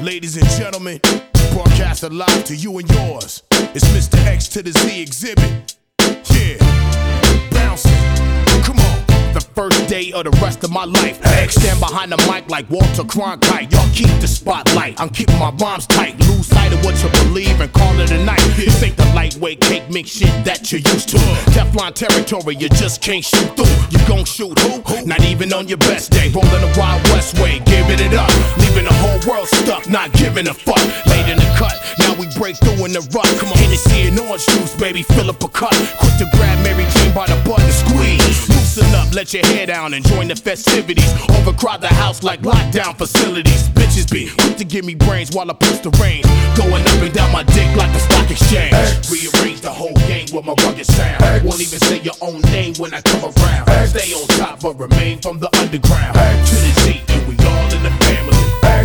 ladies and gentlemen. Broadcast live to you and yours. It's Mr. X to the Z Xzibit. Yeah, bouncing. Come on. The first day of the rest of my life. X stand behind the mic like Walter Cronkite. Y'all keep the spotlight. I'm keeping my rhymes tight. Lose what you believe and call it a night. This ain't the lightweight cake mix shit that you're used to. Teflon territory, you just can't shoot through. You gon' shoot who? Not even on your best day. Rolling the Wild West way, giving it up. Leaving the whole world stuck, not giving a fuck. Late in the cut, now we break through in the rut. Come on, Hennessy and orange juice, baby, fill up a cup. Quick to grab Mary Jane by the butt and squeeze. Loosen up, let your hair down and join the festivities. Overcrowd the house like lockdown facilities. Bitches be quick to give me brains while I push the rain. Going up and down my dick like the stock exchange. Rearrange the whole game with my rugged sound. Won't even say your own name when I come around. Stay on top but remain from the underground. To the Z, and we all in the family.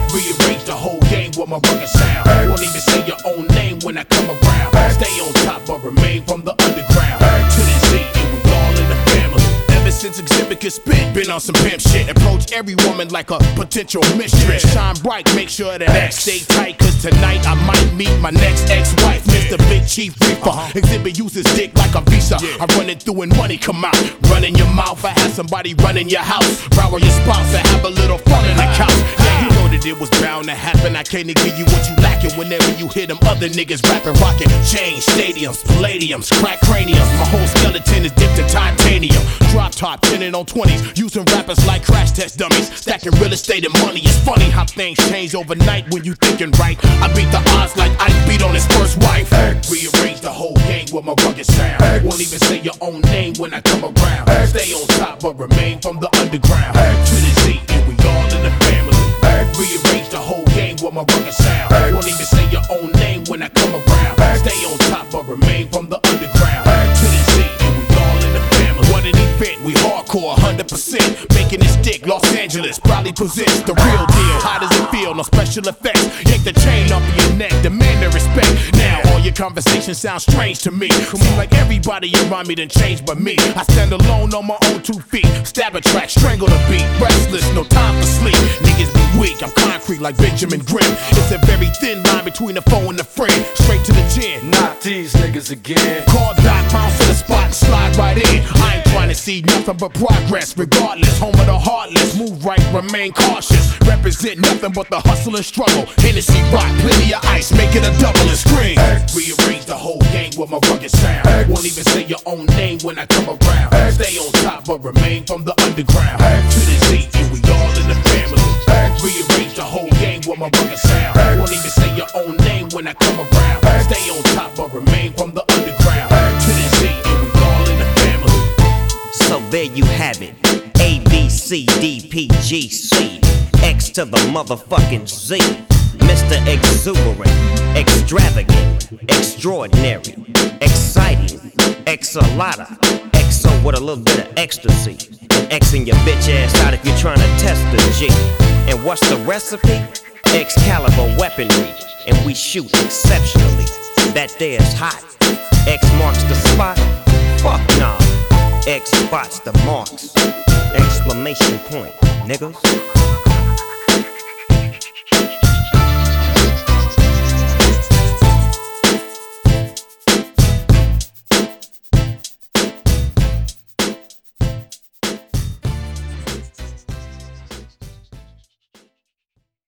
Rearrange the whole game with my rugged sound. Won't even say your own name when I come around. Stay on top but remain from the could been on some pimp shit. Approach every woman like a potential mistress. Shine bright, make sure that X stay tight. Cause tonight I might meet my next ex-wife, Mr. Big Chief Reaper. Uh-huh. Xzibit uses dick like a visa. I run it through and money come out. Run in your mouth, I have somebody run in your house. Row your spouse and have a little fun in the couch. Yeah, you know that it was bound to happen. I can't give you what you lacking whenever you hear them other niggas rapping, rocking. Change stadiums, palladiums, crack craniums. My whole skeleton is dipped in titanium. Drop top, tinted on 20s, using rappers like crash test dummies. Stacking real estate and money. It's funny how things change overnight when you thinking right. I beat the odds like Ike beat on his first wife. Rearrange the whole game with my rugged sound. Won't even say your own name when I come around. Stay on top but remain from the underground. With my rugged sound. Won't even say your own name when I come around. Stay on top but remain from the underground. To the Z, and we all in the family. What an event, we hardcore 100%. Making this stick, Los Angeles probably possess the real deal. How does it feel? No special effects. Yank the chain off of your neck, demand the respect. Now all your conversations sound strange to me. Seems like everybody around me done changed but me. I stand alone on my own two feet. Stab a track, strangle the beat. Restless, no time for sleep. Niggas be weak, I'm concrete like Benjamin Grimm. It's a very thin line between a foe and a friend. Straight to the chin. Not these niggas again. Call Doc, bounce to the spot and slide right in. I ain't to see nothing but progress. Regardless, home of the heartless. Move right, remain cautious. Represent nothing but the hustle and struggle. Hennessy rock, plenty of ice, make it a double and scream. Rearrange the whole game with my rugged sound. Won't even say your own name when I come around. Stay on top but remain from the underground. To the Z, and we all in the family. Rearrange the whole game with my rugged sound. Won't even say your own name when I come around. Stay on top but remain from the C D P G C X to the motherfucking Z. Mr. Exuberant, extravagant, extraordinary, exciting, exalata, exo with a little bit of ecstasy. Xing your bitch ass out if you're trying to test the G. And what's the recipe? Excalibur weaponry, and we shoot exceptionally. That there's hot. X marks the spot. Fuck nah. X spots the marks. Exclamation point, niggas.